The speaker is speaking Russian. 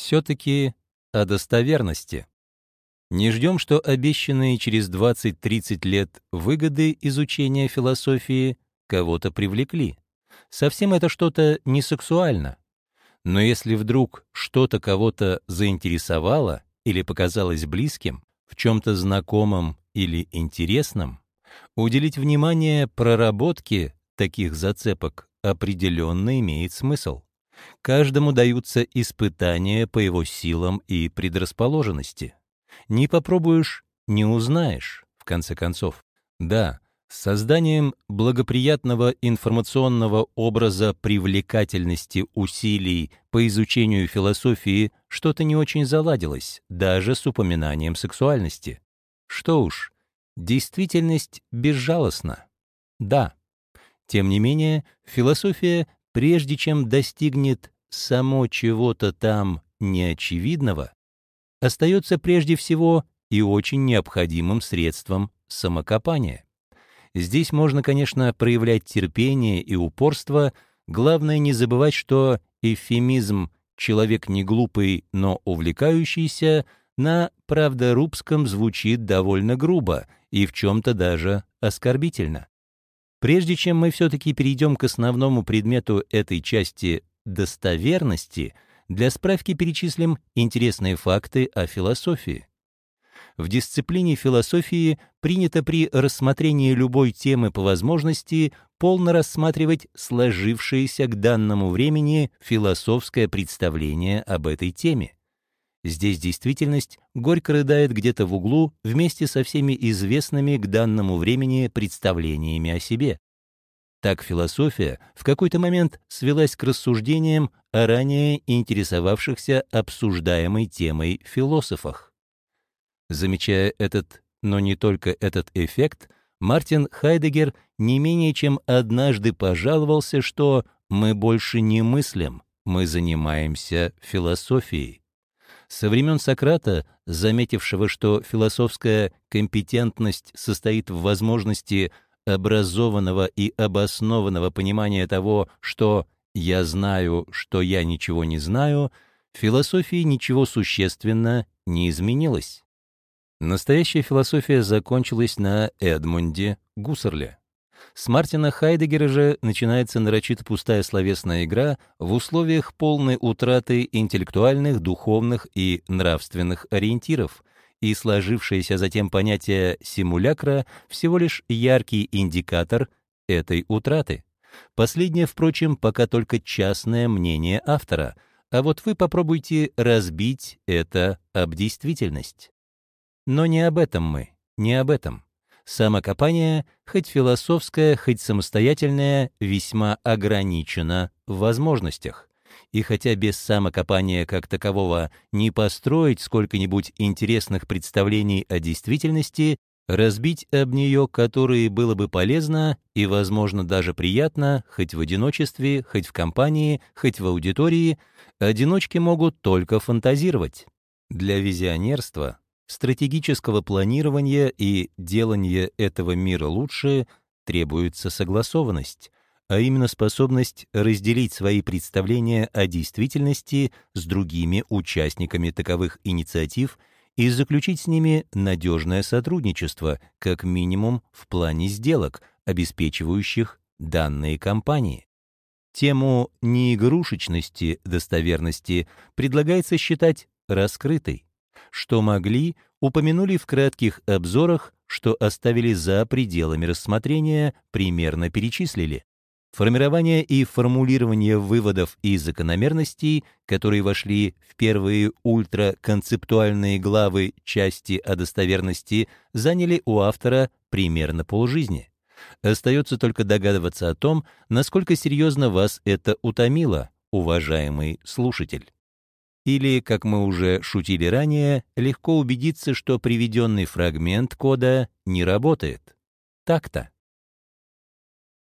Все-таки о достоверности. Не ждем, что обещанные через 20-30 лет выгоды изучения философии кого-то привлекли. Совсем это что-то не сексуально. Но если вдруг что-то кого-то заинтересовало или показалось близким, в чем-то знакомом или интересном, уделить внимание проработке таких зацепок определенно имеет смысл. Каждому даются испытания по его силам и предрасположенности. Не попробуешь — не узнаешь, в конце концов. Да, с созданием благоприятного информационного образа привлекательности усилий по изучению философии что-то не очень заладилось, даже с упоминанием сексуальности. Что уж, действительность безжалостна. Да. Тем не менее, философия прежде чем достигнет само чего-то там неочевидного, остается прежде всего и очень необходимым средством самокопания. Здесь можно, конечно, проявлять терпение и упорство, главное не забывать, что эвфемизм «человек не глупый, но увлекающийся» на правдорубском звучит довольно грубо и в чем-то даже оскорбительно. Прежде чем мы все-таки перейдем к основному предмету этой части достоверности, для справки перечислим интересные факты о философии. В дисциплине философии принято при рассмотрении любой темы по возможности полно рассматривать сложившееся к данному времени философское представление об этой теме. Здесь действительность горько рыдает где-то в углу вместе со всеми известными к данному времени представлениями о себе. Так философия в какой-то момент свелась к рассуждениям о ранее интересовавшихся обсуждаемой темой философах. Замечая этот, но не только этот эффект, Мартин Хайдегер не менее чем однажды пожаловался, что «мы больше не мыслим, мы занимаемся философией». Со времен Сократа, заметившего, что философская компетентность состоит в возможности образованного и обоснованного понимания того, что «я знаю, что я ничего не знаю», философии ничего существенно не изменилось. Настоящая философия закончилась на Эдмунде Гуссерле. С Мартина Хайдегера же начинается нарочито пустая словесная игра в условиях полной утраты интеллектуальных, духовных и нравственных ориентиров, и сложившееся затем понятие симулякра всего лишь яркий индикатор этой утраты. Последнее, впрочем, пока только частное мнение автора, а вот вы попробуйте разбить это об действительность. Но не об этом мы, не об этом. Самокопание, хоть философское, хоть самостоятельное, весьма ограничено в возможностях. И хотя без самокопания как такового не построить сколько-нибудь интересных представлений о действительности, разбить об нее которые было бы полезно и, возможно, даже приятно, хоть в одиночестве, хоть в компании, хоть в аудитории, одиночки могут только фантазировать. Для визионерства стратегического планирования и делания этого мира лучше требуется согласованность, а именно способность разделить свои представления о действительности с другими участниками таковых инициатив и заключить с ними надежное сотрудничество, как минимум в плане сделок, обеспечивающих данные компании. Тему неигрушечности достоверности предлагается считать раскрытой что могли, упомянули в кратких обзорах, что оставили за пределами рассмотрения, примерно перечислили. Формирование и формулирование выводов и закономерностей, которые вошли в первые ультраконцептуальные главы части о достоверности, заняли у автора примерно полжизни. Остается только догадываться о том, насколько серьезно вас это утомило, уважаемый слушатель. Или, как мы уже шутили ранее, легко убедиться, что приведенный фрагмент кода не работает. Так-то.